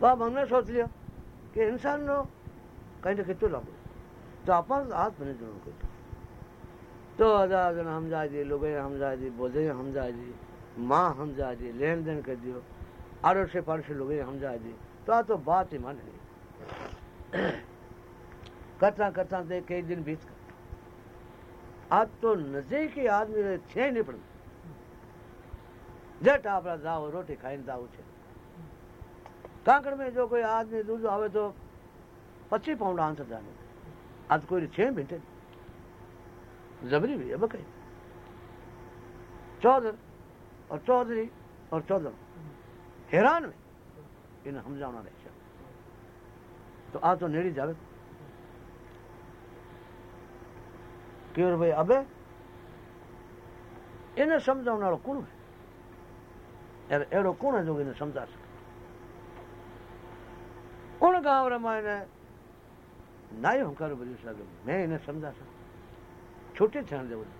તો આ મને સોચ લ્યો કે ઇન્સાનનો કંઈ ને કેટલું લાગુ तो, तो आप हाथ बने दोनों को। तो आज़ाद हम जाए जी लोग हम हमजा जी हम जाए जी माँ हम जाए जी लेन देन कर दियो, आरो से पार से लोग हम जाए जी तो आ तो बात ही मान ली। करता करता दे कई दिन बीत गए। आज तो नजीक के आदमी छे नहीं पड़ते जट आप जाओ रोटी खाई दाऊ छे। कांकड़ में जो कोई आदमी दूध आवे तो पच्चीस पाउंड आंसर जाने। आज कोई छह मिनट। जबरी भी है, बकरी। चौधर और चौधरी और चौधर। हैरान में। इन हम जाना रहे तो आ तो नेड़ी जावे। केवल भाई, अबे, इन्हें समझाने वाला कौन है? अरे अड़ो कौन है जो इन्हें समझा सके? उन गाँव रामायण है नायो हमकारो बजो सागर मैं इन्हें समझा सा छोटे थे हंदे बोले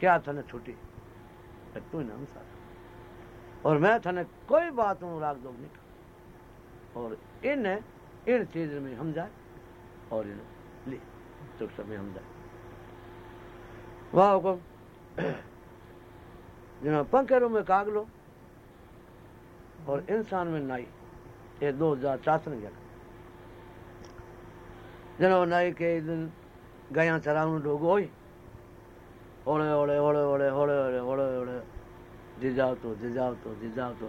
क्या था ना छोटे छोटी तू नाम सारा और मैं था ना कोई बात हूँ राग दो नहीं और इन्हें इन चीज़ में हम जाए और इन्हें ले तो समय हम जाए वाह हुकुम जिन्हें पंखेरों में कागलो और इंसान में नाई ये दो हज़ार छासठ जन जन नाई के दिन गया चराउन डोगो ही होड़े होड़े होड़े होड़े होड़े होड़े होड़े होड़े। जिजावतो जिजावतो जिजावतो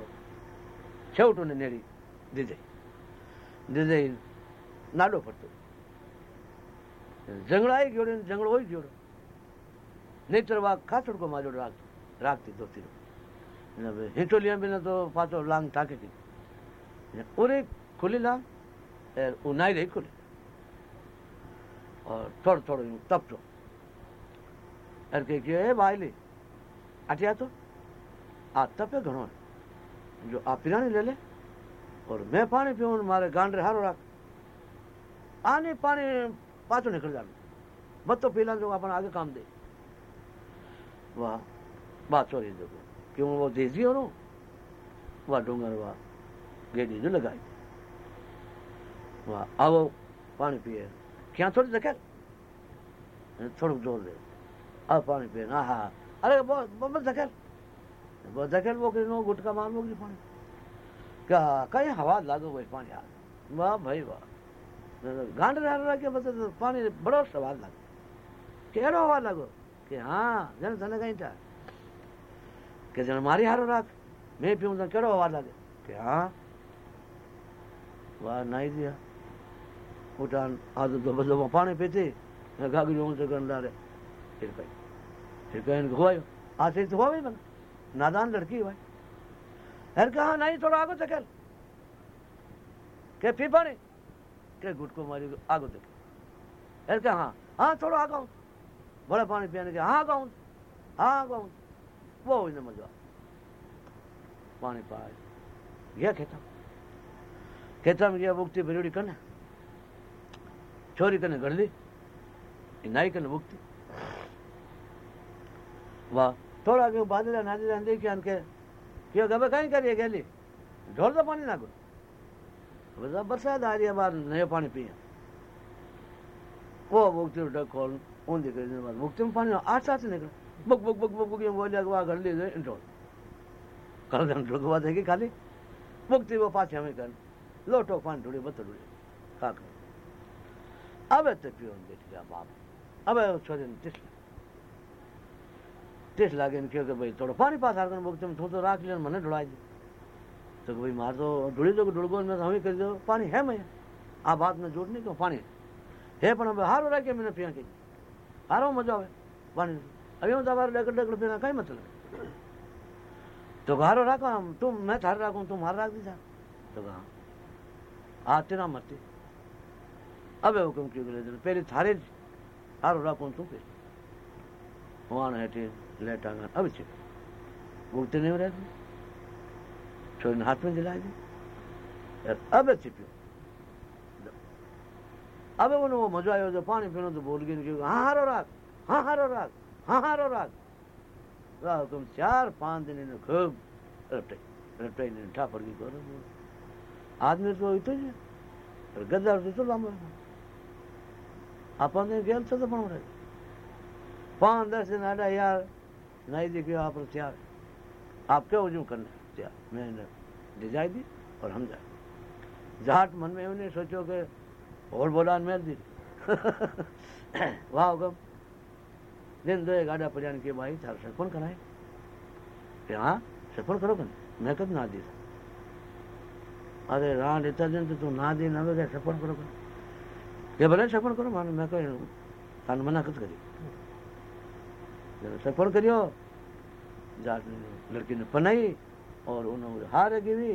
छेवट उन नेड़ी। दिजई दिजई नाडो पड़तो जंगड़ाई जोड़े जंगड़ो ही जोड़ो नेत्र वाघ खासड़ को माजो राख राखती दोती हिटोलिया बिना तो पाचो लांग थाके थी खुली घणो जो आ और मैं पानी पीऊं मारे गांडरे हारो राख आने पानी पाचो निकल जावे मत तो पीला जो अपन आगे काम दे वाह बात चोरी देखो क्यों वो देजी हो वाह डूंगर वाह गेडी जो लगाई वाह आओ पानी पिए क्या थोड़ी देखे थोड़ा ज़ोर दे आओ पानी पिए હા हाँ अरे बहुत देखे बहुत देखे वो कहीं गुटका मार लोगी पानी क्या कहीं हवा ला दो भाई पानी हाथ वाह भाई वाह गांड रह रहा के मतलब पानी बड़ो सवाल लग केरो हवा लगो कि हाँ जन सने कहीं था कि जन मारी हारो रात मैं पीऊँ तो केरो हवा लगे कि हाँ वाह नहीं दिया। उठान तो आज पानी पीते गंदा रहे फिर कहीं फिर कहीं हुआ बना नादान लड़की भाई हर कहा नहीं थोड़ा आगो तो चकल के फिर पानी के गुट को मारी, आगो तो तक हर कहा हाँ हाँ थोड़ा आगो बड़ा पानी पियाने के हाँ गाऊं हाँ गाऊं वो इन्हें मज़ा। पानी पाए। यह कहता हूँ खेता में गया भुगती भरी कने छोरी कने घर ली नाई कने भुगती वाह, थोड़ा आगे बादला नादला ने देखे अनके क्यों गबे कहीं करिए गेली? ढोल तो पानी ना को बजा बरसात आ रही है बार नया पानी पिए। को भुगती उठा खोल उन दिखे दिन बाद भुगती में पानी, आठ सात निकल। Book book book book book ये बोलिया वहाँ घर ले जाए इंटर कल जंगल के बाद है कि खाली? भुगती वो पास हमें करना। लोटो फान टुड़ी बतुड़ी खाक अब तो पियो ने बैठ गया बाप अब छोरे टिस टिस लागे ने क्यों के भाई थोड़ा पानी पास आकर बोलते तुम थोड़ा राख लिया मने ढुड़ाई दे तो भाई मार तो ढुड़ी दो ढुड़गो में हमें कर दो पानी है मैं आ बात में जोड़ नहीं क्यों पानी है पण अब हारो रह के मैंने पिया के हारो मज़ा आवे पानी अभी हम दबार डकड़ डकड़ पीना काई मतलब तो हारो राखो हम तुम मैं थार राखू तुम हार राख दी जा तो कहा आते ना मरते। अब हुकुम क्यों करे दे पहले थारे हार उड़ा कौन तू पे वाण हटे लेटांगा अब छे गुड़ते नहीं रहते छोरे ने हाथ में दिला दे यार, अब छिपियो अब उन वो मज़ा आयो जो पानी पीना तो बोल गई हाँ हर रात हाँ हर रात हाँ हर रात राह तुम चार, पाँच दिन खूब रपटाई रपटाई ने ठापर की करो आदमी तो इतो जे पर Ангелът तो तो да му अपन गेल तो बन रहे पाँच दस दिन आटा यार, नहीं देखियो आप त्याग आप क्या वज़ू करना? त्याग मैंने डिजाई दी और हम जाए। जाट मन में उन्हें सोचो के और बोला मैं दी। वाह गम। दिन दो गाड़ा पजान के भाई थार सफल कराए। हाँ सफल करो मैं कद ना दी था अरे राम लेता दिन तो तू ना दे ना मैं सपन करो ये बोले सपन करो मान मैं कोई तन मना कत करी? सपन करियो। जाट ने लड़की ने पनाई और उन्होंने हार गिरी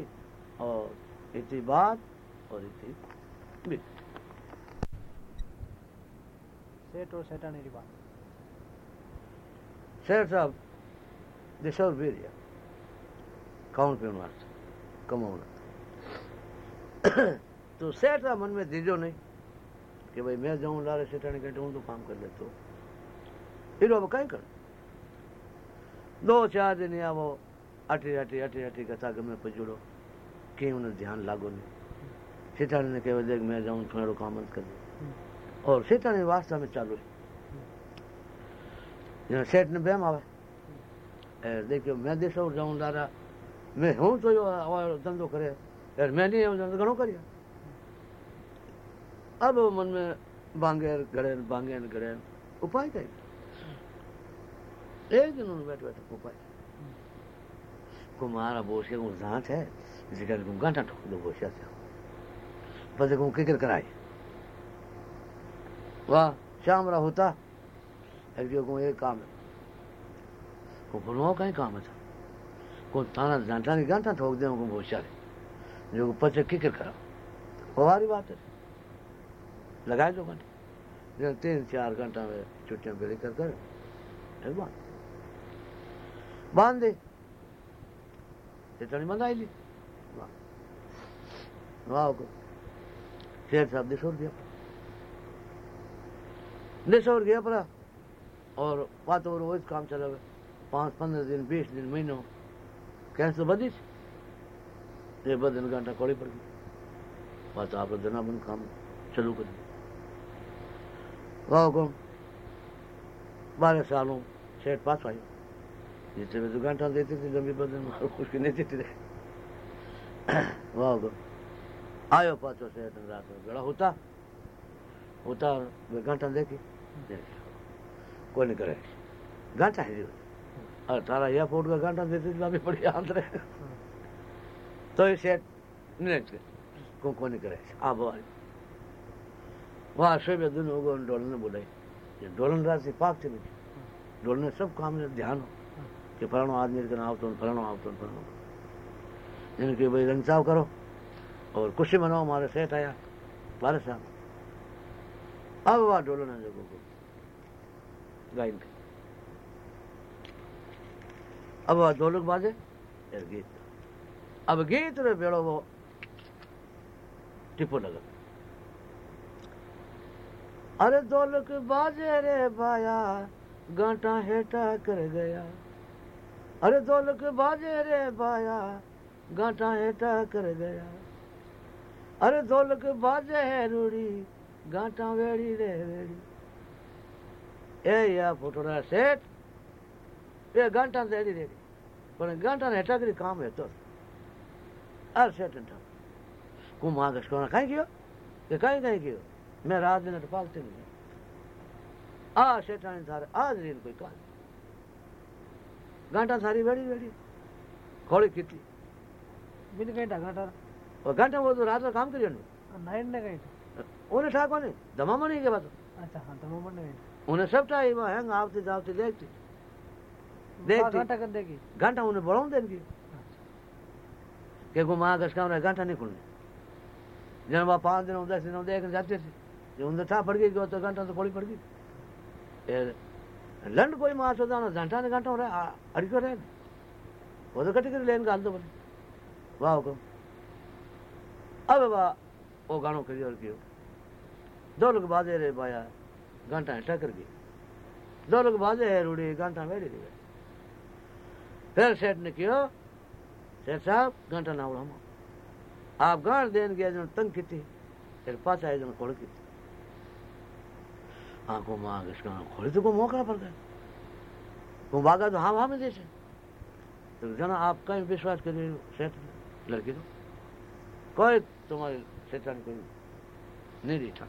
और इतनी बात और इतनी बीत। सेठ और सेठानी की बात। सेठ साहब दिशा वीर कौन पे उन्होंने कमाना। तो सेठ सहजता मन में दीजो नहीं कि भाई मैं जाऊँ, लारे सेठाने कहते हूँ तो काम कर लेते हो। फिर अब कहीं कर? दो चार दिन या वो अटी अटी अटी अटी कथा के मैं पजुड़ो। कहीं उन्हें ध्यान लागो नहीं। सेठाने ने कहे, देख, मैं जाऊँ, थोड़ा काम कर। दू और सेठाने वास्ता में चालू है। सेठ ने बहम आवे। देखियो, मैं देश और जाऊँ, लारा, मैं हूँ तो यो धंधो करे। કરે यार, मैं नहीं आऊँ तो घणो करिया अब वो मन में बांगेर गड़े बांगेर गड़े उपाय कई एक दिन उन्होंने बैठे बैठे उपाय कुमारा बोस के जाँच है? जिगर को घंटा ठोक दो बोसिया से बस को किकर कराई वाह शाम रहा होता। एक जो को एक काम है। को बोलो कहीं काम है को ताना जांटा नहीं घंटा ठोक दे को बोसिया जो पचे किकर करा। हमारी बात है। लगाए दो घंटे। तीन, चार घंटा में छुट्टियाँ बेली कर। कर बात? बाँध दे। इतनी मंगाई ली। वाह। को शेर साहब दिशोर गया दिशोर गया पड़ा और बात और वही काम चला गया। पाँच, पंद्रह दिन, बीस दिन, महीनों। कैसे बदी थी। ये बदन घंटा कौड़ी पड़ गई बस आप जना बन काम, चालू कर। वाह बारह सालों सेठ पास आई जितने में तो घंटा देते थे, जब बदन मारो उसकी नहीं देते थे। वाह आयो पाचो सेठ रात में। बड़ा होता? होता वे घंटा देखी। कोई नहीं करे। घंटा है। और तारा यह फोट का घंटा देते पड़ी आंतरे तो ये सेठ निर्णय के कोने करे आप वाली वहाँ शोभे दिन होगो डोलन ने ये डोलन राशि पाक चली थी डोलन सब काम में ध्यान हो। कि फलाणो आदमी के नाव तो फलाणो आओ तो फलाणो इनके भाई रंचाव करो। और खुशी मनाओ, हमारे सेठ आया। बारह साहब अब वहाँ डोलन है जगह को। गायन अब वहाँ ढोलक बाजे फिर गीत ಅವಗೇತರ वो ಟಿಪ್ಪು नगर। अरे दौलक बाजे रे बाया गांटा हेटा कर गया। अरे दौलक बाजे रे बाया गांटा हेटा कर गया। अरे दौलक बाजे है रूड़ी गांटा वेड़ी रे वेड़ी। ए, या फोटोरा सेठ ये गांटा देरी देरी पर गांटा हेटा कर काम है तो। uncertain term. Kumha Gashkona Kaikyo, Kai Kaikyo, मैं रात दिन तो टपालते नहीं आ शैतान थारे आज दिन कोई काल घंटा सारी बैठी बैठी। खोड़ी कितनी? बिन घंटा घंटा। और घंटा वो तो रात का काम करियो नाइट ने गई उन्हें ठा कोने दमामा नहीं के बात? अच्छा हाँ दमामा नहीं उन्हें सब टाइम वो हैंग आवते जावते देखते। देखते। घंटा कर देगी। घंटा उन्हें बढ़ाऊं देगी। केको माँ कस कामना गांठा नहीं जन बा पाँच दिन दस दिन एक जाते थे। जो उन था पड़ गई तो गांठा तो पड़ी पड़ गई। लंड कोई माँ सोदा ना घंटा ने घंटा रहे अड़को रहे वो तो कटे कर लेन गाल तो बोले वाह को अब वाह, वो गानो करियो और कियो? दो लोग बाजे रे बाया घंटा टकर गई। दो लोग बाजे है रूड़ी घंटा मेरी दी फिर सेठ ने कियो सेठ साहब घंटा ना उड़ामो आप गाण देन गया जन तंग किती। फिर पाछा जन खोल की आँखों में इसका खोले तो को मौका पड़ गया वो भागा तो हाँ वहाँ में जैसे तो जना आप कहीं विश्वास करिए, सेठ लड़की को कोई तुम्हारे सेठान कोई नहीं रिठा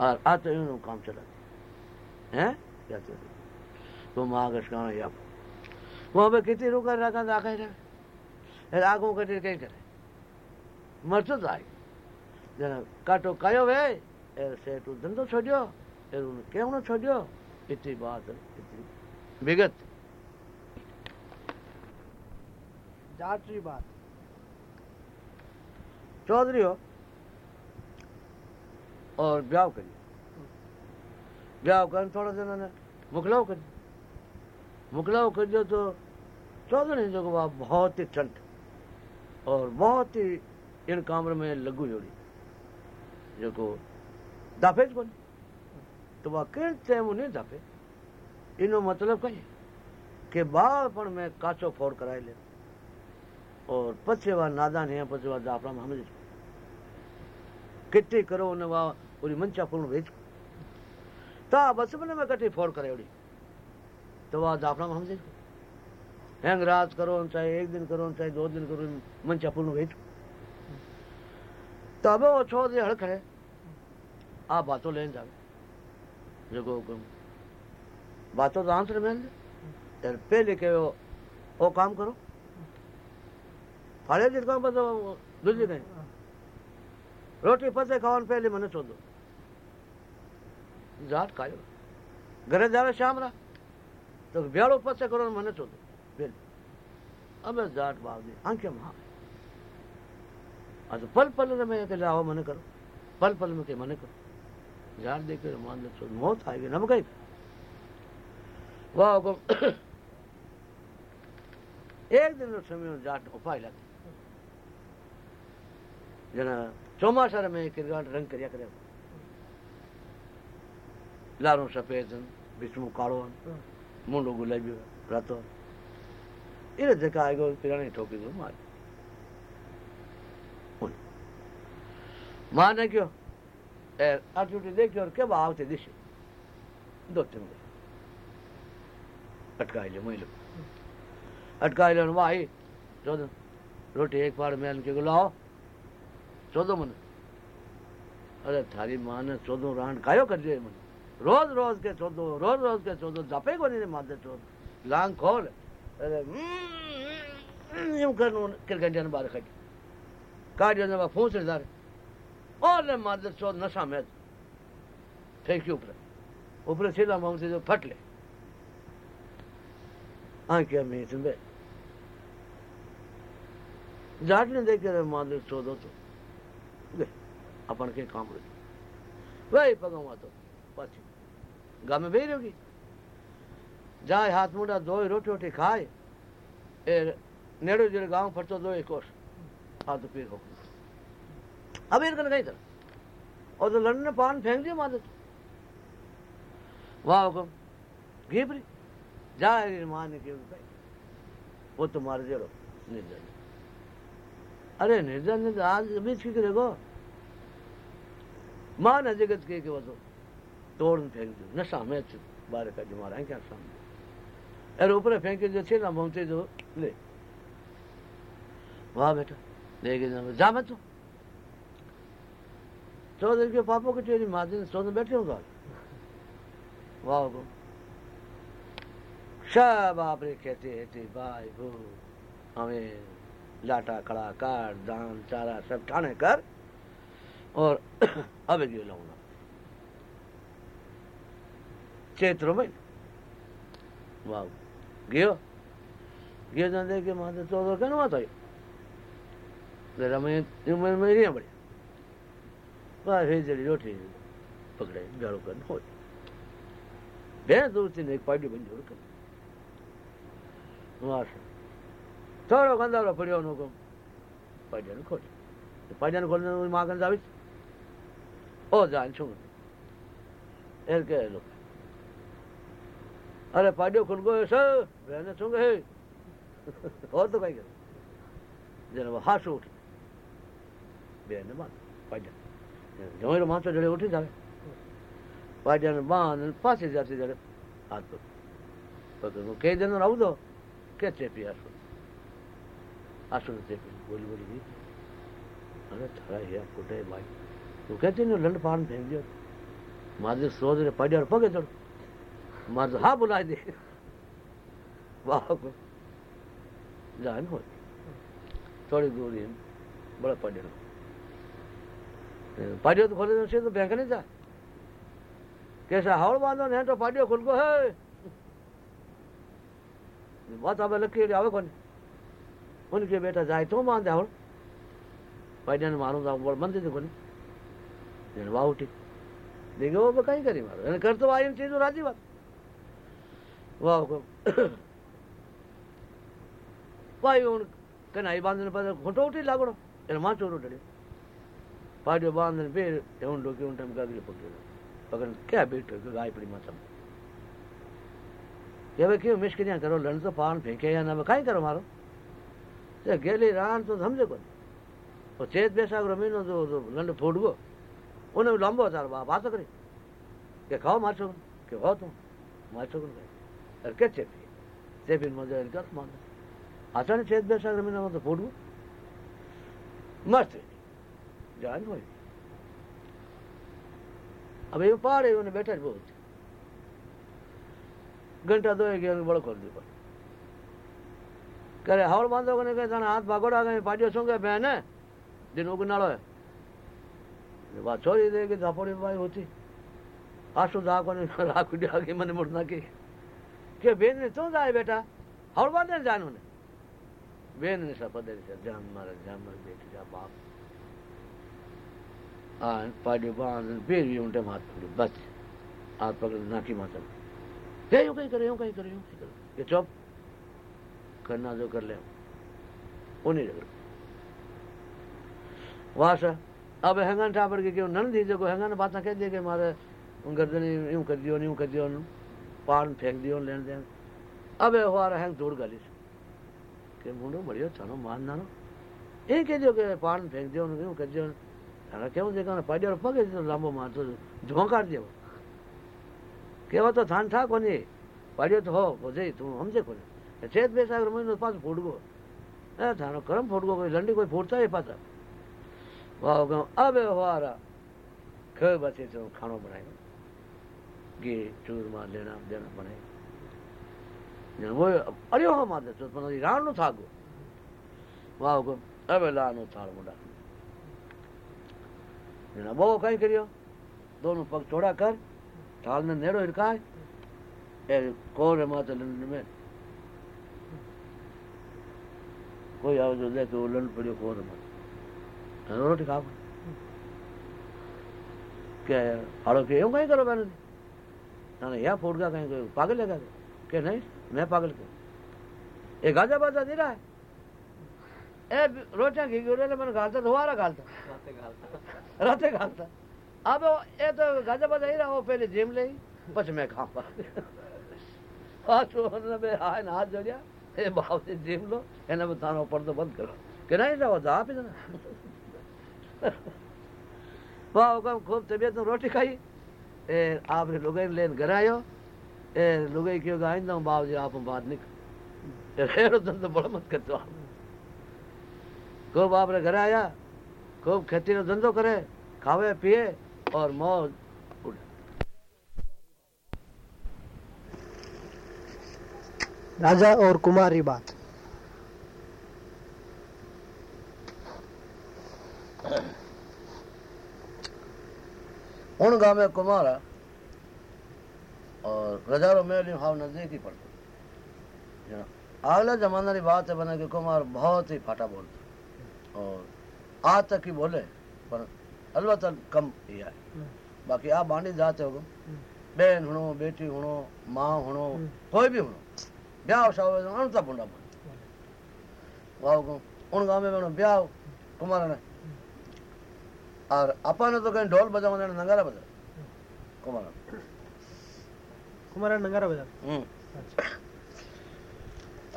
और आते यूँ काम चला हैं? क्या चल तो माँ का या वहाँ पे किती लोकांना रागान दाखयना रागो खातीर कितें केलें मरचो तो जाय जरा काटो, कायो वे। एर से धंधो तो छोडियो एर उन केवणो छोडियो। इतनी बात, इतनी विगत। जाटरी बात। चौधरी हो। और ब्याह करी ब्याह कर थोड़ा दिन मुखलाव करी मुकलाव कर दो तो चौदह हिंदू को बाप बहुत ही ठंड और बहुत ही इन कामर में लगू जोड़ी। जो को दाफेज कोन? तो वह कह टाइम उन्हें दाफे? इनो मतलब कहीं? के बालपण में काचो फोर कराई ले। और पछे वा नादान है, पछे वह दाफरा में हमें कितनी करो उन्हें वह पूरी मंचा फूल भेज। ता बचपन में कटी फोड़ करे उड़ी। तो वह दाफराम हम देखो हैंग रात करो चाहे एक दिन करो चाहे दो दिन करो, मन चपूर्ण गई तब वो छोड़ दे हड़क है आप बातों लेने जाओ। जगो हुकुम बातों तो आंसर मिल तेरे पे लेके वो वो काम करो। फाड़े दिन काम बता दूसरी कहीं रोटी पते खाओ पहले मैंने छोड़ दो। जाट खाओ घर जावे शाम रहा तो बेड़ो पत्ते करो मने चो दे। बिल। जाट बाग दे। आंखे महा अच्छा पल पल रे मैं तेरे आओ मने करो। पल पल में के मने करो। जाट देख मान ले चो मौत आई गई। ना बकाई वाह एक दिन रो समय जाट उपाय लगे। जना चौमासा रे मैं किरगान रंग करिया करे लारों सफ़ेद बिचमू कालो। મુંડો ગુલાબી રાતો એને જકા આવ્યો કિરાણી ઠોકી દઉં મારે માને કયો એ આ ચૂંટી દેખ્યો કે આવતી દિશે દો તીન અટકાઈ લે મહિલો અટકાઈ લે વાહી ચોદ રોટી એક વાર મેં કે લાવો ચોદો रोज रोज के चोदो रोज रोज के चोदो जपे को नहीं मानते चोद लांग खोल। अरे यूँ कर क्रिकेट जन बार खड़ी कार्ड जन बार फ़ोन से और ने मानते चोद नशा में ठीक तो। के ऊपर। ऊपर छिला माउंट से जो फट ले। आँखें में बे जाट ने देख के देखे मानते चोदो तो अपन के काम रहे। वही पगवा तो। पाछी। गम में बेही जाए हाथ मुंडा दो रोटी रोटी खाए, ए नेड़ो जो गाँव फटो दो तो एक और हाथ पीर हो अब इनका नहीं था और तो लड़ने पान फेंक दिया मादत वाह हुकुम। घीबरी जा माँ ने क्यों वो तो मार दे रो निर्जन अरे निर्जन ने तो आज अभी ठीक रहेगा माँ ने जगत के वो वो तोड़ फेंक दियो नशा में बारे का जो मारा क्या सामने? अरे ऊपर फेंक जो छे ना मोहते जो, ले। वाह बेटा लेके जा जा मैं तू के पापा को तेरी माँ दिन सोने बैठे हूँ वाह को सब कहते कहते भाई भू हमें लाटा खड़ा काट दान, चारा सब ठाने कर और अब गियो लाऊँगा। चैत्र में वाह गयो गयो जान दे के माते चौदह कहना मत आयो जरा मैं मैं मेरी बड़ी બસ એ જડી રોટી પકડાય ગાળો કરીને હોય બે દૂરથી એક પાડ્યું બંધ જોડ કરે વાસ થોડો ગંદાવડો પડ્યો નો કમ પાડ્યાને ખોલી પાડ્યાને ખોલીને માગણ આવીશ ઓ જાણ છું એ કે લોકો અરે પાડ્યો ખુલ ગયો સર બેને શું કહે હો તો કઈ કરે જેને હાસું ઉઠી બેને બાંધ પાડ્યા જમાઈનો માથો જડે ઉઠી જાવે પાડ્યાને બાંધ અને પાછી જાતી જડે હાથ પગ પગ કહી દેનો આવું દો કે ચેપી આસુ આસુ ને ચેપી બોલી બોલી ગઈ અરે તારા યા કુટે ભાઈ તું કહેતી ને લંડ પાન ફેંક દો મારે સોજ રે પાડ્યા પગે ચડ मजहा बुला दे। जान होती थोड़ी दूरी बड़ा पड़ो पाडियो तो खोले से तो बैंक नहीं था कैसा हौल बांधो है तो पाडियो खुल को है। बात आवे लकी आवे कौन? उनके बेटा जाए तो मान तो दे हौल पाडिया ने मारू था बड़ मन दे कोनी? वाह उठी। देखो वो कहीं करी मारो। कर तो आई चीज़, राज़ी बात। વાવ કો વાય કને આઈ બાંધને પાછો ખોટો ઉઠી લાગડો એને માં ચોરો ડળ્યો પાડ્યો બાંધને ફેર એવું ડોકી હું ટાઈમ કાગડી પકડ્યો પકડ ક્યાં બેઠો કે ગાય પડી માથા કે હવે કેવું મિસ કર્યા કરો લણ તો પાન ફેંકે યા હવે કાંઈ કરો મારો તે ગેલી રાન તો સમજે કોને તો ચેત બેસાગરો મહિનો તો લંડ ફોડવો ઓને લાંબો તારો બાપ વાતો કરી કે ખાઓ માર છોકરો કે ખાઓ તું માર છોકરો અરે કે ચેપી ચેપી મજા એને કર માંગે આચાને ચેત બેસાગરો મહિનામાં તો ફોડવું મસ્ત જાન હોય હવે એવું પાડે એવું બેઠા જ બહુ છે ઘંટા દોય ગયા બળો કરી દીધો કરે હાવળ બાંધો કોને કે તને હાથ ભાગોડા ગઈ પાડ્યો શું કે બેન દિન ઉગનાળો વાત છોડી દે કે ઝાપડી ભાઈ હોતી આશુ દા કોને રાખી આગે મને મોડ નાખી કે બેન ને શું જાય બેટા હાવળ બાંધે ને જાનું ને બેન ને સપદે છે જામ મારે જામ મારે બેટી જા બાપ આ પાડ્યો બાંધ ફેરવી ઊંટે હાથ પકડ્યું બસ હાથ પકડી નાખી માથા કે એવું કઈ કરે એવું કઈ કરે એવું કઈ કરે કે ચોપ करना जो कर ले वो नहीं रगड़ वास अब हेंगन ठापर के क्यों नन दीजिए को हेंगन बात कह दिए कि मारे गर्दनी यूं कर दियो यूं कर दियो पान फेंक दियो, लेन देन। अब हो रहा है दूर गली से। के मुंडो बढ़िया, चलो मान ना ये कह दियो के पार फेंक दियो उनको कह दियो, अरे क्यों देखा ना पाड़ी पगे तो लांबो मार तो झोंकार दियो। केवा तो थान था कोनी। पाड़ियो तो हो, बोझे, तू हमसे कोनी चेत बेसागर महीनो पास फूट गो ए थानो करम फूट गो कोई लंडी कोई फूटता है पाता वाह अब हो रहा खो बचे तो खानो बनाई घी ચૂરમા દેણા દેણા પડે હોય અરે હો માદે તો પણ રાણનું થાગો વાવ ગો હવે લાનું થાળ મોડા એના બહુ કઈ કર્યો દોનું પગ ચોડા કર થાળને નેડો ઇરકાય એ કોરે માતે લંડ મે કોઈ આવજો દે તો લંડ પડ્યો કોરે માં રોટી ખાવ કે હાડો કે એવું કઈ કરો બેનજી ना यह फूट गया कहीं पागल है क्या नहीं मैं पागल क्यों? ये गाजा बाजा दे रहा है। ए रोटियाँ घी घोड़े मैंने गालता दोबारा घालता। रातें घालता। अब ये तो गाजा बाजा ही रहा वो पहले जिम ले बच मैं खाऊँगा आज आए ना जोड़िया। भाव से जिम लो ऊपर तो बंद करो। कि नहीं जा वाह खूब तबीयत रोटी खाई? ए, आपने लुगाई लेन घर आयो ए लुगाई क्यों आइंदा हूँ? बाप जी आप बात निक रेड़ो धंधो तो बड़ा मत कर। तो आप खूब आपने घर आया। खूब खेती नो धंधो करे खावे पिए और मौज राजा और कुमारी बात। हाँ। उन गाँव में कुमार है, और रजारो मेली भाव नज़दीक ही पड़ता अगला जमाना की बात है बना कि कुमार बहुत ही फाटा बोलते और आज तक ही बोले, पर अलबत् कम ही है। बाकी आप बांडी जाते हो बहन हुणो बेटी हुणो माँ हुणो कोई भी हुणो ब्याह शाह अणता पुंडा बोल। वाह, उन गाँव में बनो ब्याह, कुमार ने और अपन तो कहीं ढोल बजावा ने नगारा बजा कुमार कुमार नंगारा बजा हम्म।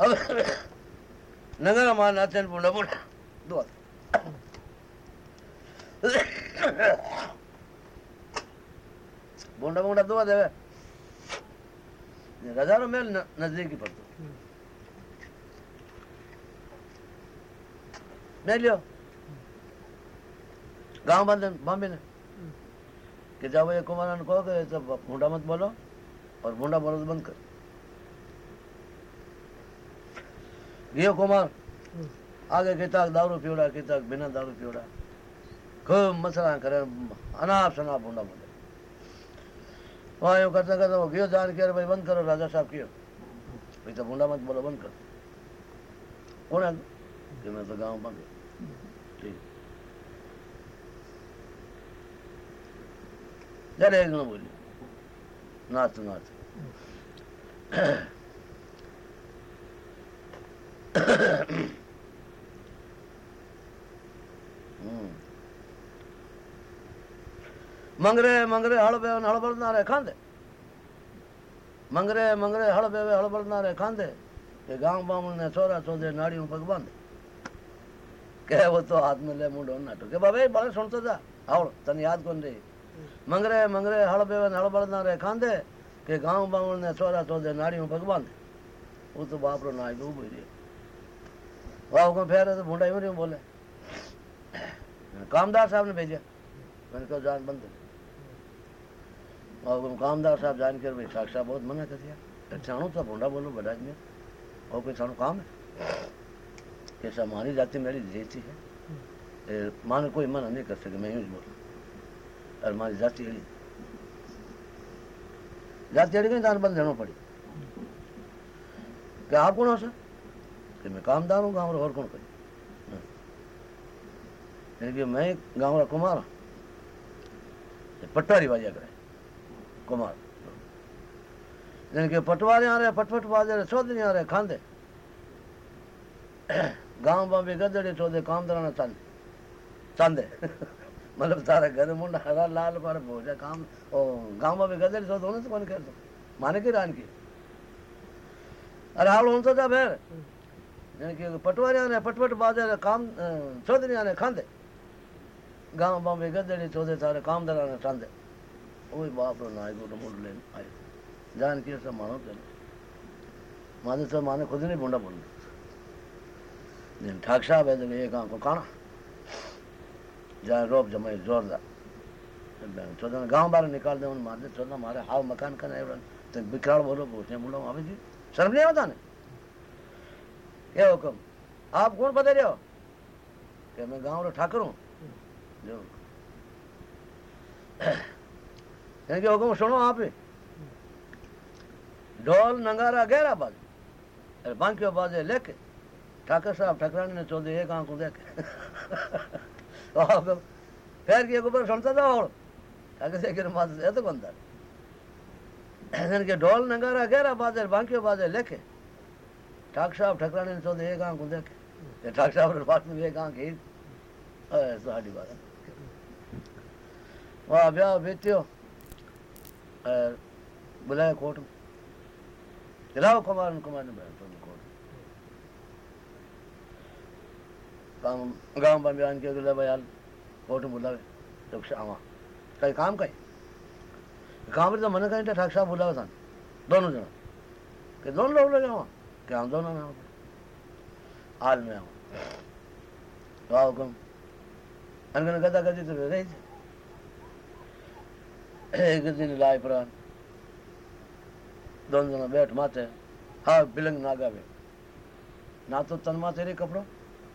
अब नगारा मान नाचन पुंडा पुंडा दो बोंडा बोंडा दुआ देवे हज़ारों मेल नज़दीक ही पड़तो मैं लियो। गाँव बंद बॉम्बे ने। कि जाओ ये कुमार ने कहो कि सब भूडा मत बोलो और भूडा बोलो तो बंद कर। गयो कुमार, आगे किताक दारू पीवड़ा किताक बिना दारू पीवड़ा खूब मसला करे, अनाप शनाप भूडा बोले। वहाँ यूँ करते करते वो गयो जान के भाई बंद करो, राजा साहब कियो। भाई तो भूडा मत बोलो, बंद कर। कौन है? कि मैं तो गाँव बंद ठीक हम्म। मंगरे हल बे हल बलना रे खांदे मंगरे मंगरे हल बे हल बलना रे खांदे गाँव बामण ने छोरा चोदे नाड़ियों पग बांधे के वो तो हाथ में ले मुंडो नाटो के बाबे बड़े सुनतो मंगरे मंगरे, हल बे हल बलना रे खांदे, के गाँव बामण ने छोरा चोदे नाड़ियों बांधे वो तो बाप रो नाई डूब रही वाह को फेर तो भूंडा ही बोले। कामदार साहब ने भेजा। मैंने कहा, जान बंद और कामदार साहब जान कर, भाई साक्षात बहुत मना कर दिया। छाणु तो भूडा बोलो, बड़ा में और कोई छाणु काम है? कैसा हमारी जाति, मेरी जेती है। माने कोई मना नहीं कर सके, मैं यूँ बोल। और हमारी जाति अड़ी जाति अड़ी गई देना पड़ी क्या आप कौन हो सर कि मैं कामदार हूँ गाँव और कौन करी कि मैं गाँव का कुमार हूँ पटवारी बाजा करे कुमार यानी कि पटवारी आ रहे पटपट बाजे रहे चौधरी आ मतलब तारा घर मुंडा हरा, लाल पर भोजा काम ओ, गाँव बाबे गदड़े चौधे होने तो कौन कह दो माने की रान की? अरे हाल होन तो जा भेर यानी कि पटवारी आ पटपट बाजे काम चौधरी आ रहे खांदे। गाँव बाबे गदड़े चौधे तारे कामदारा ने चांदे ओए बाप रो नाय को मुंड ले आए। जान के सब मानो चलो माने सब माने खुद नहीं भूंडा बोल दिन ठाक साहब है तो एक आँख को काना। जहाँ रोप जमाई जोरदार चौदह गाँव बाहर निकाल दे उन मारे चौदह मारे, हाव मकान का नहीं तो बिकराड़ बोलो पूछने बोलो अभी जी, शर्म नहीं होता ने क्या हुक्म। आप कौन बता रहे हो? कि मैं गाँव रो ठाकर हूँ? जो। यानी कि हुक्म, सुनो आप ही। ढोल, नगारा, गहरा बाज। बांकियो बाजे लेके। ठाकर साहब ठकरानी ने चौधरी एक आँख देखे फिर के ऊपर सुनता था और ठाकर से के मात से तो बंदा यानी कि ढोल नगारा गहरा बाजे बांकियो बाजे लेके ठाक साहब ठकरानी ने चौधरी एक आँख देखे ये ठाक साहब ने पास में एक आँख ही साड़ी बात वाह ब्याह बेटियो बुलाया कोर्ट चलाओ कुमार कुमार ने गाउँ गाउँमा बिहान के उसलाई भइहाल्यो कोटु बोलावे टोक्सा आमा कहीँ काम कहीँ काम तो मन कहीं ठाक साहब बोलावे सन दोनों जना कि दोनों लोग लगे वहाँ कि हम दोनों में हाल में आओ तो आओ कम। अनगन गदा गदी तो रही एक दिन लाए प्राण दोनों जना बैठ माते हाँ बिलंग नागा में ना तो तन माते रे कपड़ों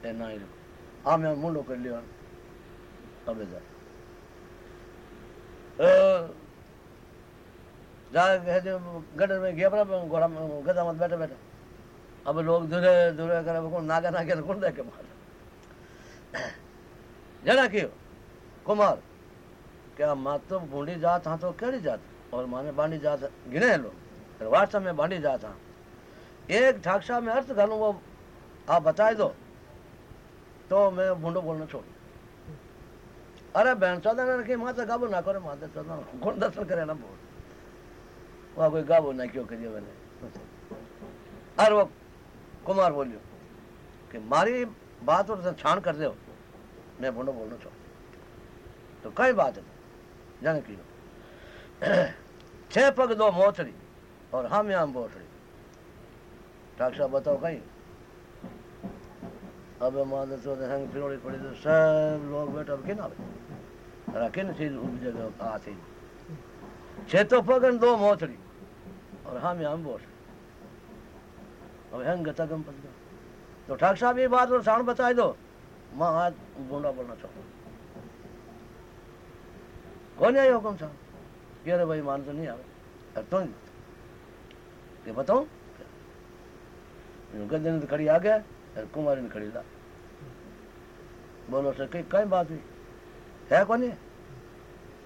ना ही આ મેં મુંડો કરી લેવાનો હવે જા जा गटर में गया पड़ा घोड़ा में गधा मत बैठे बैठे अब लोग दूरे दूरे करे कौन नागा नागे कौन देखे मार जना क्यों कुमार क्या माँ तो बूढ़ी जात हाँ तो केड़ी जात और माने बांडी जात गिने हैं लोग फिर वास्तव में बांडी जात हाँ एक ठाकसा में अर्थ घालू वो आप बताए दो तो मैं बूढ़ो बोलना छोड़ अरे बहन चौदह ने रखी माता गाबो ना करे माता चौदह कौन दर्शन करे ना बोल। वहाँ कोई गाबो ना, क्यों करिए मैंने? अरे वो कुमार बोलियो कि मारी बात और छान कर दो। मैं बूढ़ो बोलना छोड़ तो कई बात है। जाने की छह पग दो मोथड़ी और हम यहाँ बोटड़ी डॉक्टर साहब बताओ कहीं? अब मान तो हंग फिरोड़ी पड़ी तो सब लोग बैठे, अब किन आवे? चीज़ उस जगह आ थी छह तो पगन दो मोथड़ी और हम यहाँ बोटड़ी अब हंग तगम पद तो ठाक साहब, ये बात और साण बताई दो। माँ आज गोंडा बोलना चाहूँ कौन आयो हुक्म साहब? कह रहे भाई मान तो नहीं आवे। तो के बताऊँ? गद्दे ने तो खड़ी आ गया। कुमारी ने खड़ी ला बोलो, सर कई कई बात हुई? है कौन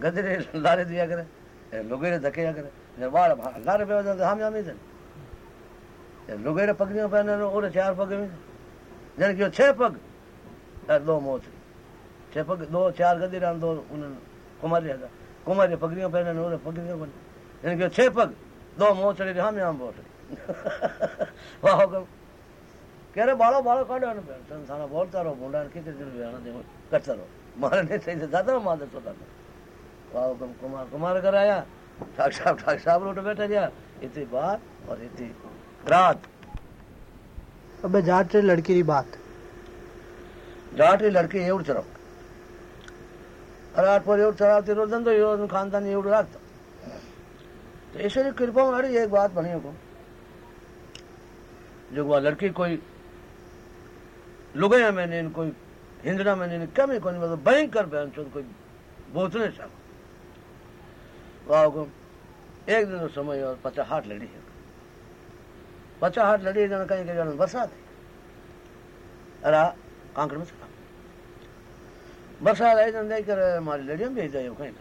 गद्दे लारे दिया करे लोगे धके करे। बार लारे पे हम हम ही थे लोगे पगड़ियों पहने और चार पग में जन कि छह पग दो मोच। छह पग, दो, चार गद्दे दो उन्होंने कुमारी है कुमारी पगड़ियों पहने और पगड़ियों पहने जन कि छह पग, दो मोचड़ी हम हम बोटड़ी वाह रहे बालो बालो थाना बोलता रहो मुंडा के के दिन करता रहो मारे नहीं सही से ज़्यादा मादर सोता वाह हुक्म कुमार कुमार कर आया ठाक साहब ठाक साहब रोट बैठा गया इतनी बात और इतनी रात अबे जाट रे लड़की री बात जाट री लड़की चराव अरे आठ पर एवढ चरावती रोज धंधो यो खानदान एवढ राखता तो ईश्वरी कृपा में एक बात बनी को जो वह लड़की कोई लुगया में नहीं कोई हिंदड़ा में नहीं कमी कोई मतलब भयंकर बहन चो कोई बोतने चाहो। वाह को एक दिन समय और पचास हाथ लड़ी है। पचास हाथ लड़ी जन कहीं के जन बरसात है। अरे, कांकड़ में चला बरसात आई जन देख कर, हमारी लड़ियाँ भेज जाए कहीं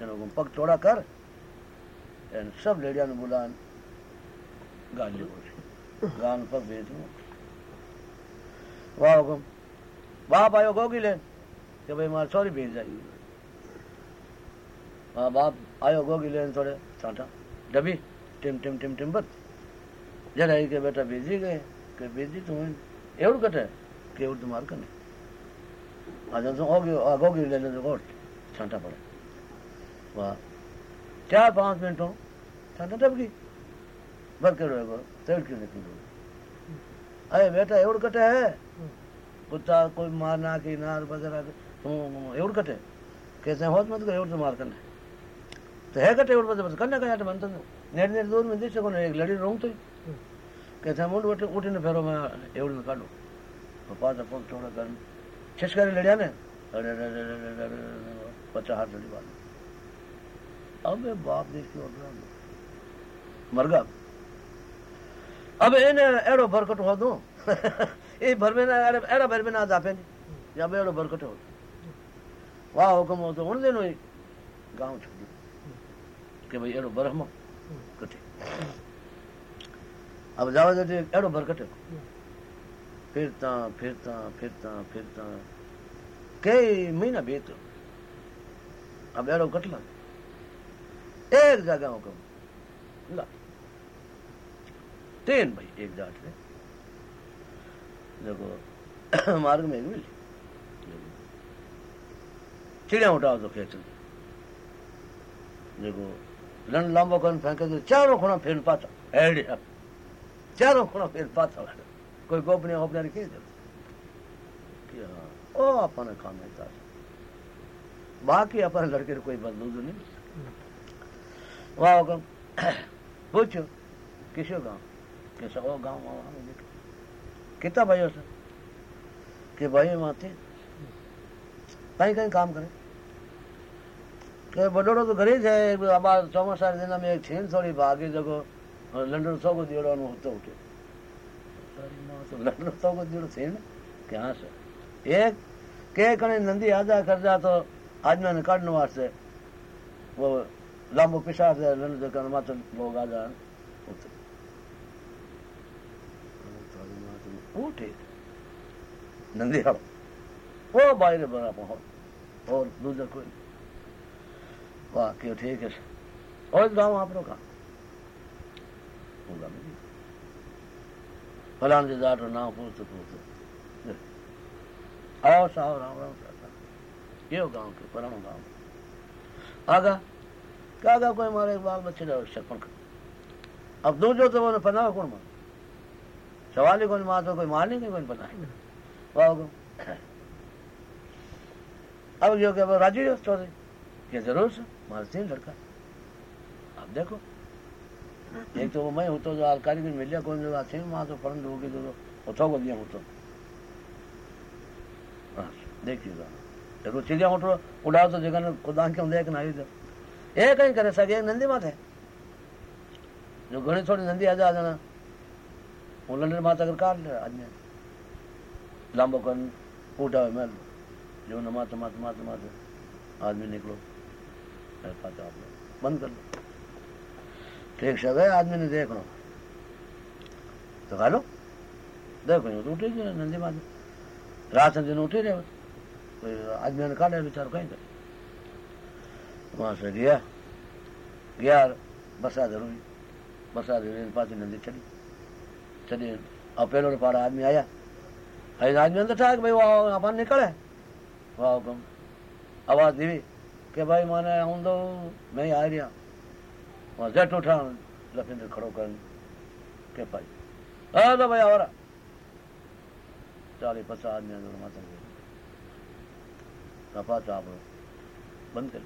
जन पग चौड़ा कर सब लेडिया ने बुला गाली बोली। गान पर भेज वाह हुकुम। बाप आयो गोगी ले के भाई मार सॉरी भेज जाई। हाँ बाप आयो गोगी ले थोड़े टाटा डबी टिम टिम टिम टिम बत जरा के बेटा भेजी गए, के भेजी तुम्हें एवड कटे के उड़ एवड तुम्हार कने आज तो हो गयो, आ गोगी ले ले तो गोट चाटा पड़े। वाह। चार पाँच मिनटों चाटा डब गई भर के रोएगा तेल क्यों निकल अरे बेटा एवड कटे है? कुत्ता, कोई मारना कि नार वगैरह तो एवड कटे कैसे होत मत कर एवड तो मार कने तो है कटे एवड बस कने का यार बनता नेट नेट दूर में दिशा को एक लड़ी रोंग तो कैसे हैं मुंड उठे उठे फेरो मैं एवड में काटो पापा तो पग थोड़ा कर छिछकर लड़िया ने अरे अरे अरे अरे पचा हाथ लड़ी बात अब बाप देश की और मर गया अब इन्हें एड़ो भरकट हो. दूँ ભરમેના એડા ભરમેના આપે ને या एडो भरकट हो वाह हुकम हो तो हुन देनो गांव छोड़ी के भाई एडो बरहम कटे अब जावा जटे एडो भरकट फिरता फिरता फिरता फिरता कई महीना बीत अब एडो कटला एक जगह हुकम ला तीन भाई एक जाट में देखो, मार्ग में मिली। चिड़िया उठाओ तो खेत में। लन लांबो कन फेंके तो चारों खुणा फेर पाता। हेड चारों खुणा फेर पाता। कोई गोपने गोपने कह दे ओ, अपन काम है तार। बाकी अपन लड़के कोई बंदूक नहीं वाह कम पूछो किसो गाँव? कैसा गाँव? कितना કેટલા ભાઈઓ છે કે ભાઈઓમાંથી કઈ કઈ કામ કરે કે બડોડો તો ઘરે જાય આમાં ચોમાસા દિના મેં એક છીન છોડી ભાગી જગો લંડન સોગો દેવડાનો હતો ઉઠ્યો લંડન સોગો દેવડો છે ને કે હા સર એક કે કણે નંદી આજા કરજા તો આજના નિકાળનો વાસ છે લાંબો પિસાર છે લંડન માત્ર બહુ ગાજા उठे। नंदी हड़ो वो बाहर बना पहुँच और दूसरा कोई वाह, क्यों ठीक है और गाँव आप लोग होगा फलान से जाट नाम पूछते पूछते आओ साहब राम राम करता गाँव के पुरानो गाँव। आगा कागा कोई मारे बाल बच्चे अब दूजो तो वो पना कौन मार सवाल ही कोई माँ कोई मान ही नहीं, कोई बनाए वाह को अब जो क्या राज़ी हो चौधरी। ये ज़रूर से मानसी लड़का। अब देखो। एक तो मैं हूँ तो जो आलकारी की मिल कौन जो आते हैं वहाँ तो फरन होगी तो उठो को दिया हूँ तो देखिएगा देखो, चिड़िया उठो, उड़ाओ तो जगह खुदा के देख ना तो ये कहीं करे सके नंदी माथे जो घड़ी थोड़ी नंदी आ जा जाना। හොලන මාතකර කාණ්ඩ අඥ लांबोकन कोटा महल जो नमात मात मात मात आदमी निकलो। पाता आप लोग बंद कर लो। ठीक से गए आदमी ने देख लो। तो खा लो। देखो तो उठे गए नंदी माता? रात दिन उठे रहे कोई आदमी ने काटा कहीं गया? गया। बसा ज़रूरी बसा ज़रूरी नंदी चली। और पहले पाड़ा आदमी आया। आदमी अंदर था भाई वो अपन निकले वाह हुक्म। आवाज़ दी, कि भाई, माने आऊँ तो मैं आ रहा वहाँ जट उठा लखिंदर खड़ो कर के भाई हाँ तो भाई आ। रहा चालीस पचास आदमी अंदर माता कपा चाप बंद कर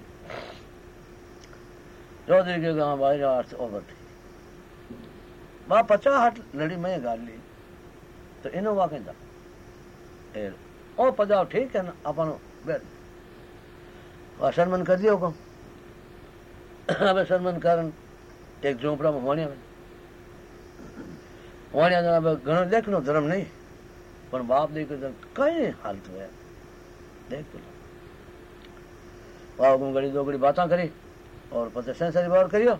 चौधरी के गाँव भाई अर्थ ओवर थी। वा पचा हट लड़ी ලඩි गाल। ली तो इनोवा कहता एल ओ पजाओ ठीक है ना अपन बैठ वा शर्मन कर दियो कम अब शर्मन कारण एक झोपड़ा में होने में। होने जरा अब घणो देखनो धर्म नहीं पर बाप देख तो कई हालत होया। देख तो वाह गुम गड़ी दो गड़ी बातें करी और पता सेंसरी बार करियो,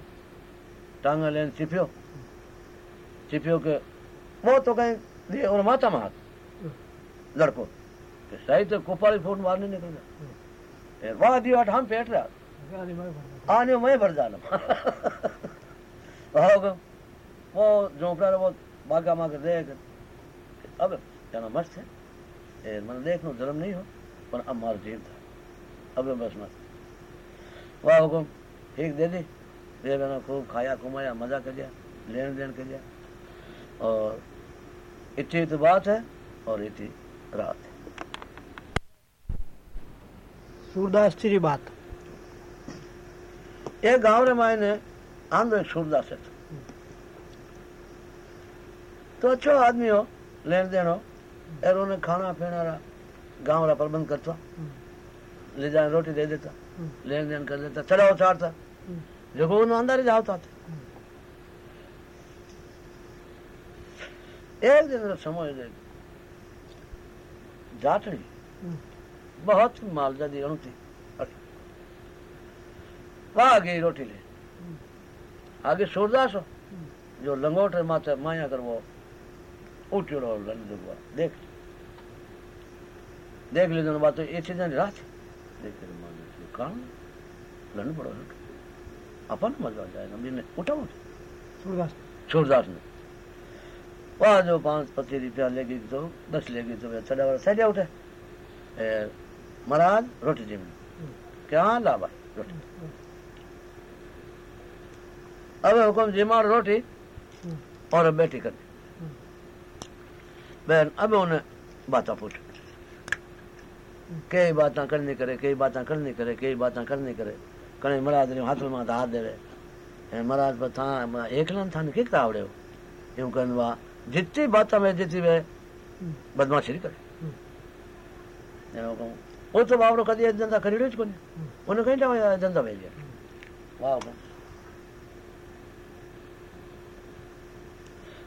टांगा लेन छिपियो 지표그 모토간 दिए और माता 맞 लड़को कि सही तो कोपाली फ़ोन मारने निकल गया फिर वहाँ दियो हम फेट रहा आने में भर जाना वहाँ होगा वो झोंपड़ा वो बागा मांग के देख अब जाना मस्त है ए, मैंने देख लो जन्म नहीं हो पर अब मार जीत था अब बस मत वाह हुकुम ठीक दे दी दे मैंने खूब खाया घुमाया मज़ा कर लिया लेन देन कर लिया और इति तो बात है और इतनी रात है। सूरदास तेरी बात। ये गाँव रे मायने आंध्र सूरदास है तो।, तो। अच्छो आदमी हो लेन देन हो एरो ने खाना पीना रहा गाँव रहा प्रबंध करता। ले जाए रोटी दे देता हम्म। लेन देन कर देता चला उतारता। जगो वो नंदारी जाता था। एक दिन रा समय दे जाटड़ी बहुत मालजा दी अणुती वहाँ गई रोटी ले। आगे सूरदास हो जो लंगोट है माथे माया कर वो उठियो लन दुगवा। देख। देख ले दोनों बात एक चीज़ रात। देख ले मान कान लन पड़ो। अपन मज़ा आ जाएगा। हमने उठाओ सूरदास। सूरदास ने। वहाँ पाँच पच्चीस रुपया लेगी तो दस लेगी तो अच्छा डावर उठे महाराज, रोटी जी क्या लाभ है रोटी? अब हुकुम जी रोटी और बेटी कर। बहन, अब उन्हें बातें पूछ कई बातें करनी करे, कई बातें करनी करे, कई बातें करनी करे। कहीं महाराज ने हाथ में हाथ दे महाराज पर था एकलन था के आवड़े यूँ कन वाह जितनी बातें में जितनी वे बदमाशी करे वो तो बाबरो कदी धंधा करीड़ो ज कोन्हे उन्हें कहीं धंधा भेज वाह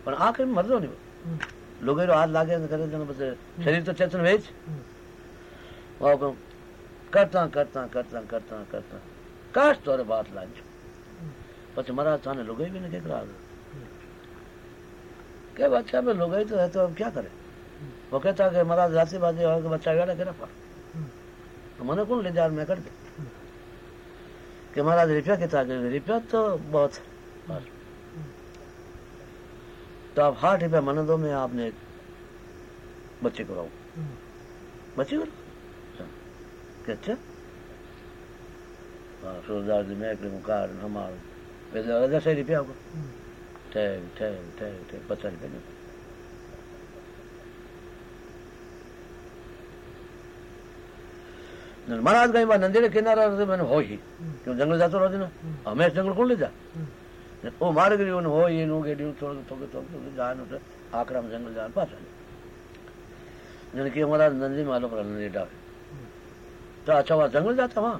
પણ આ કઈ મરદો નહીં લોકો હાથ લાગે કરે પછી શરીર તો ચેતન વેચ કરતા કરતા કરતા કરતા કરતા કાશ તોરે બાત લાગ્યો પછી महाराज थाने लोग भी नहीं रहा क्या बच्चा में लोग? तो है तो अब क्या करे? वो कहता कि महाराज जाती बाजी हो बच्चा गाड़ा करे पर तो मैंने कौन ले जा मैं कर दे। कि महाराज रुपया कितना रुपया तो बहुत तो आप हाथ रुपया मन दो, मैं आपने बच्चे को कराऊ बच्चे करो કે अच्छा। हाँ सूरदास जी मैं एक कार हमारा। अलग रुपया होगा। ठहर ठहर ठहर ठहर रुपये नहीं महाराज कहीं बार नंदी के किनारा मैंने हो ही क्यों जंगल जातो रोज ना हमेशा जंगल कौन ले जा ओ मार गई उन हो ये नो गेडी थोड़ा थोड़ा थोड़ा जान उठे आकड़ा में जंगल जान पास जन की हमारा नंदी मालूम रहा नंदी डाल तो अच्छा वहाँ जंगल जाता वहाँ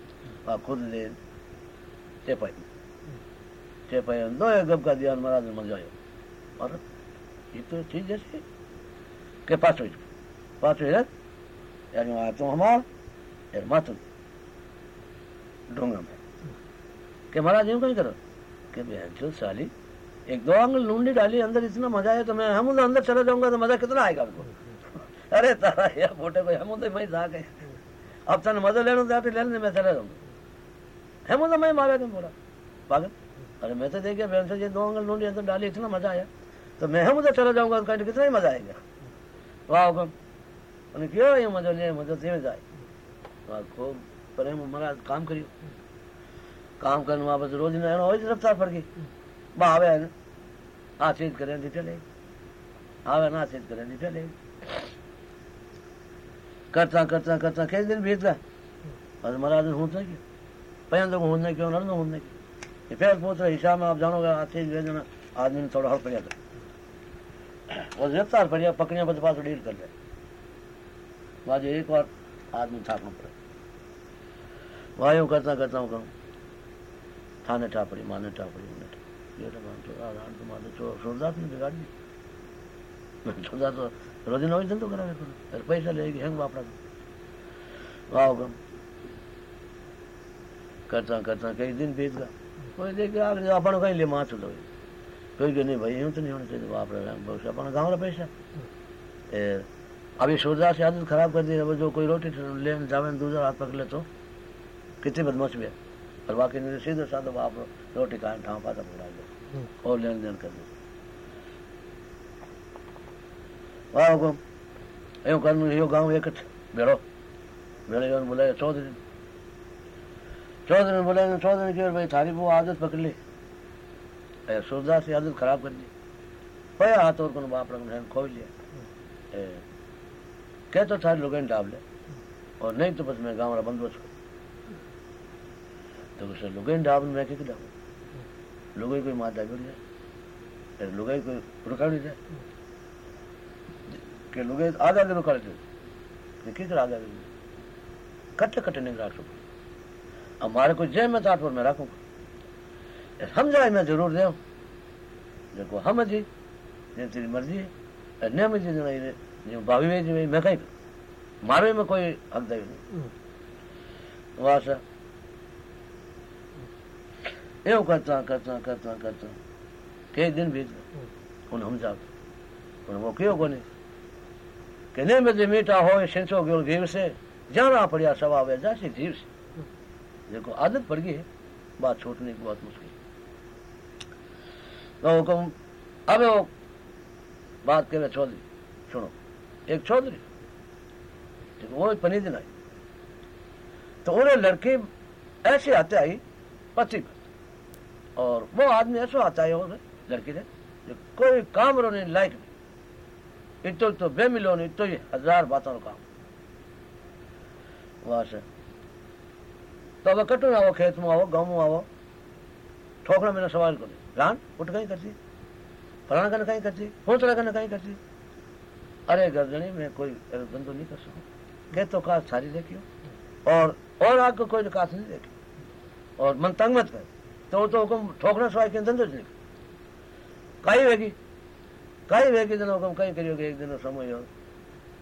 चेपाई चेपाई दो एक गप का दिया महाराज ने मज़ा आया ये तो चीज़ जैसे के पास हुई। तुम हमार यार यूँ कहीं करो? साली, एक दो आंगल लूंडी डाली, अंदर इतना मज़ा आया तो मैं हम अंदर चला जाऊँगा तो मज़ा कितना आएगा आपको? अरे तारा यार बोटे को हम मैं जा गए। अब तने मज़ा लेने जाते, लेने मैं चला जाऊँगा। है मुझे मैं मारा तुम बोला। पागल? अरे मैं तो देख गया बहन से दो अंगल ढूंढ तो डाली, इतना मज़ा आया। तो मैं हम उधर चला जाऊँगा उसका कितना ही मज़ा आएगा। वाह, हुक्म। उन्हें क्यों ये मज़ा लिया मज़ा से मज़ा आए। खूब। परे महाराज काम करियो। काम करने वापस रोज ना और रफ्तार पड़ गई बावे है ना आशीष करें, नहीं चले। आवे ना आशीष करें, नहीं चले। करता करता करता कई दिन बीत गया? और महाराज होता क्या? पहले तो होने क्यों नर होने क्यों फिर पूछ रहे हिसाब में आप जानोगे आते भेजना आदमी ने थोड़ा हड़ पड़िया और गिरफ़्तार पड़िया, पकड़िया बद पास डील कर ले। बाद एक बार आदमी थाकना पड़े। वहाँ यूँ करता करता हूँ कहूँ थाने ठा पड़ी माने ठा पड़ी उन्हें ये तो मान तो आ रान तो मान तो सोरदास ने बिगाड़ दी। सोरदास तो रोजी नौ दिन तो करा फिर पैसा लेगी हैंग वापरा। वाह गम करता करता कई दिन बीत गया कोई देख आगे अपन कहीं ले माथ लो कोई के नहीं भाई यूं तो नहीं होना चाहिए वापरा भविष्य अपन गाँव का पैसा ए, अभी सोरदास से आदत खराब कर दी अब जो कोई रोटी लेने जावे दूसरा हाथ पकड़ ले तो कितनी बदमाश भी है और बाकी नहीं सीधे साधो आप रोटी खाने ठाव पाता पकड़ा दो और लेन देन कर दो वाह हुकुम એવું કરનું એવો ગામ એક જ ભેળો ભેળો બોલાય चौधरी ने बोलेंगे चौधरी की भाई थारी वो आदत पकड़ ले। सूरदास से आदत खराब कर ली पया हाथ और कौन बाप रंग खोज लिया। कह तो थारी लोग डाब ले। और नहीं तो बस मैं गाँव वाला बंदोबस्त कर। तो उसे लुगे डाब, मैं क्या डाबू? लुगे कोई मार डाबी जुड़ जाए लुगे कोई रुका रुकाड़ी जाए के लुगे आधा दिन रुका लेते क्या आधा दिन कट कट नहीं राख। सकते हमारे को जय में ताटपुर में रखूँगा। जाए मैं ज़रूर दे देखो हम जी जो तेरी मर्ज़ी है। अन्य में जी नहीं जो भावी में जी मैं कहीं मारे में कोई हक दे नहीं। हम्म। वाह सा एवं करता करता करता करता। कई दिन बीत गए। हम्म। उन हम जाते। उन वो क्यों को नहीं? कहने में मीठा हो सिंचो गयो धीर से। जाना पड़िया सवा वे जासी जीव से। देखो, आदत पड़ गई है, बात छोड़ने की बहुत मुश्किल। तो हुक्म अब वो, बात करे चौधरी, सुनो, एक चौधरी वो पनीर दिन आई तो उन्हें लड़के ऐसे आते आई पति पर। और वो आदमी ऐसा आता है उन्हें, लड़की ने, जो कोई काम रोने लायक नहीं। इतो तो बेमिलो नहीं तो ये हज़ार बातों का काम। वहाँ से तो अब कटो आओ खेत में आओ गाँव में आओ ठोकरा मैंने सवाल कर रान उठ कहीं करती फलाना करना कहीं करती होतरा करना कहीं करती अरे गर्दनी मैं कोई धंधो नहीं कर सकूं कह तो काश सारी देखियो और और आग को कोई काश नहीं देखी और मन तंग मत कर तो वो तो हुक्म ठोकना सवाल के धंधो नहीं काई वेगी કઈ વેકી દિનો હુકમ કઈ કર્યો કે એક દિનો સમય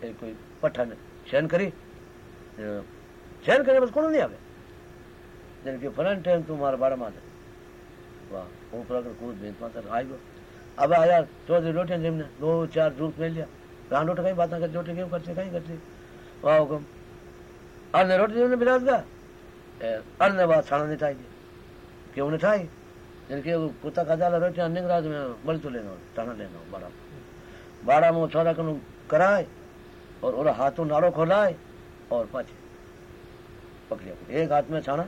એ કોઈ પઠાને શયન કરી શયન કરી બસ దానికి ఫలన్ టైం తూ మారు బాడమాట वाह ऊपर अगर कूद भेद माता आई वो अब आया थोड़ा देर लौटे जिमने दो चार धूप ले लिया रान लौट बात ना कर लौटे क्यों करते कहीं करते वाह हुकुम अन्न रोटी जिमने बिराज का अन्न बात छाना नहीं ठाई क्यों नहीं ठाई इनके कुत्ता का रोटी अन्य राज में बल तो लेना टाना लेना बाड़ा बाड़ा में छोरा कराए और और हाथों नारो खोलाए और पाछे पकड़िया एक हाथ में छाना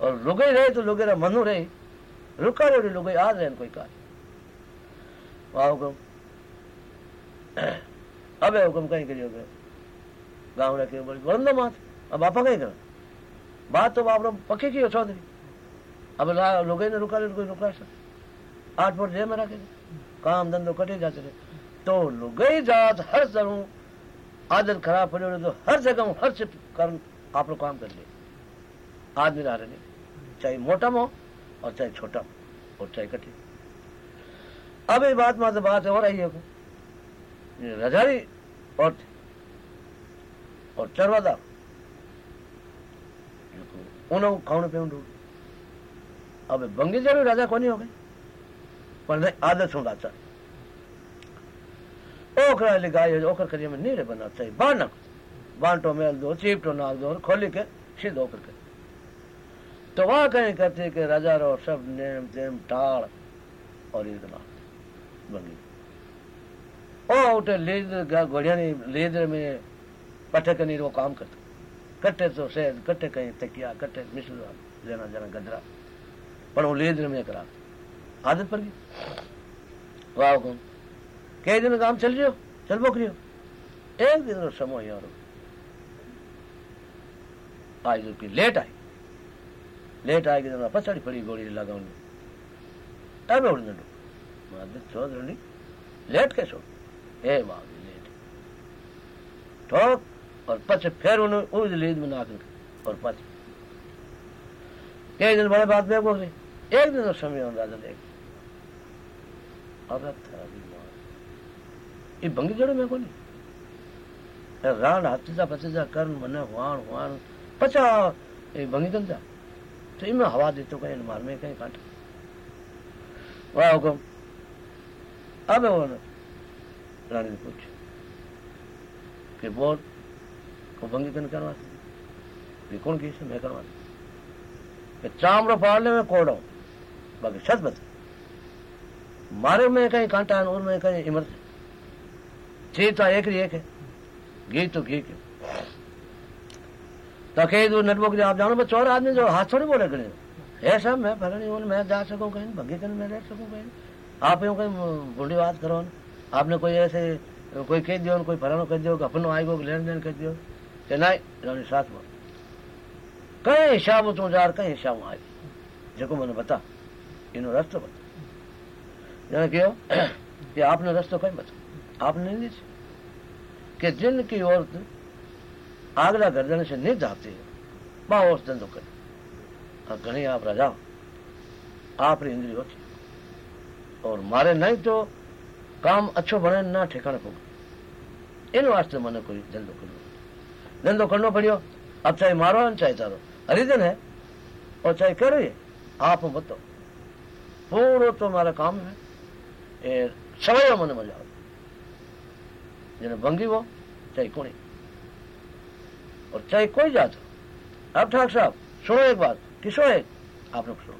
और रुगे रहे तो लुगे मनु रहे। रुका रहे लुगे आ रहे कोई कार्य। वाह हुक्म। अब है हुक्म, कहीं करियो गए गाँव रखे बड़ी वरंदा मात अब बापा कहीं कर बात तो बाप पक्की की चौधरी? अब लोगे ने, रुका रहे कोई रुका सक आठ पर जे में रखे काम धंधो कटे जाते रहे तो लुगई जात, हर तरह आदत खराब पड़े तो हर जगह हर से कर्म आप लोग काम कर ले आदमी रहा नहीं चाहे मोटा हो और चाहे छोटा और चाहे कठिन। अब ये बात मात्र बात और आई है रजारी और और चरवादा। उन्होंने खाने पे ढूंढ अब बंगी ज़रूर राजा को नहीं हो गए। पर आदत सुन राजा ओखरा गाय ओखर करिए में नीरे बना चाहिए बानक बांटो मेल दो चीपटो नाक दो खोली के, सीध ओखर कर तो कहीं कहते कि राजा रो सब नेम तेम टाड़ और इतना बंगी ओ, उठे लीद घोड़िया लीद में पठे कनी वो काम करते। कट्टे तो सेद कट्टे कहीं तकिया, कट्टे मिसल लेना जना गदरा पर वो लीद में करा आदत पड़ गई। वाह कौन कई दिन काम चल रही चल बोकरियो एक दिन रो समय यार आज लेट आई లేట్ ఆగిదన్న పచ్చడి పడి గోడి ఇలాగా ఉంది టైం ఎవడుందండు మా అద్దె సోదరుని లేట్కే చూడు ఏ మాది లేట్ और पच फिर उन्होंने उस और पच एक दिन बड़े बात में बोले एक दिन तो समय अंदाज़ा देख। ये बंगी जड़ो मैं कोनी रान हाथी जा पचे जा कर मन हुआ हुआ पचा ये बंगी गंजा तो इनमें हवा देते हो, कहीं मार में, कहीं काट। बड़ा हुक्म। अब रानी ने पूछा कि बोल को भंगी कन करवा कौन की मैं करवा कि चामड़ो फाड़ने में कोड़ा बाकी छत बता। मारे में कहीं कांटा और में कहीं इमरत चीज़ एक ही एक है घी तो घी क्यों तो कहीं दो नटबुक आप जानो, बस चौर आदमी जो हाथ थोड़ी बोले करें। सब, मैं फला नहीं मैं जा सकूँ कहीं, भगी कहीं मैं रह सकूँ कहीं। आप यूँ कहीं बुढ़ी बात करो आपने कोई ऐसे, कोई कह दियो कोई फलानो कह दियो अपनो आएगो लेन देन कह दियो। कि नहीं रानी साथ में कहीं हिसाब तू जार कहीं हिसाब आई जेको मैंने बता इनो रास्तो बता जाने क्यों कि आपने रास्तो कहीं बता आपने नहीं कि जिनकी औरत आगरा गर्दन से नहीं जाती है माओस धंधो करे। और आप राजा आप री इंद्री होती और मारे नहीं तो काम अच्छो बने ना ठिकाने पोगे इन वास्ते मैंने कोई धंधो करो धंधो करना पड़ियो। अब चाहे मारो और चाहे चारो हरिजन है। और चाहे करो ये, आप बताओ। पूरा तो मारा काम है। ए सवयो मन मज़ा जिन्हें भंगी वो, चाहे कोई और चाहे कोई जात हो। अब ठाक साहब, सुनो एक बात, किसो एक आप लोग सुनो।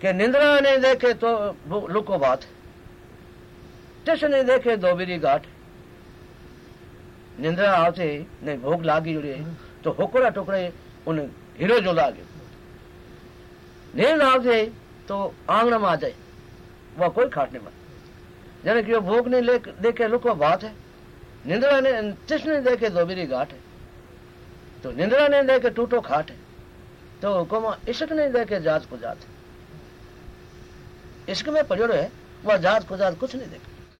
कि निंद्रा नहीं देखे तो लुको बात तिस ने देखे दोबेरी घाट निंद्रा आते नहीं, भोग लागी जुड़ी है। तो होकरा टुकड़े उन हीरो जो लागे। नींद आते तो आँगन में आ जाए। वह कोई खाटने मत यानी कि वो भोग नहीं ले देखे लुको बात है। निंद्रा ने तिस ने देखे दोबेरी घाट है। तो निंद्रा ने देखे टूटो खाट है। तो हुकुम इश्क नहीं देखे जात को जात। इश्क में पजड़ो है, वह जात को जात कुछ नहीं देखे।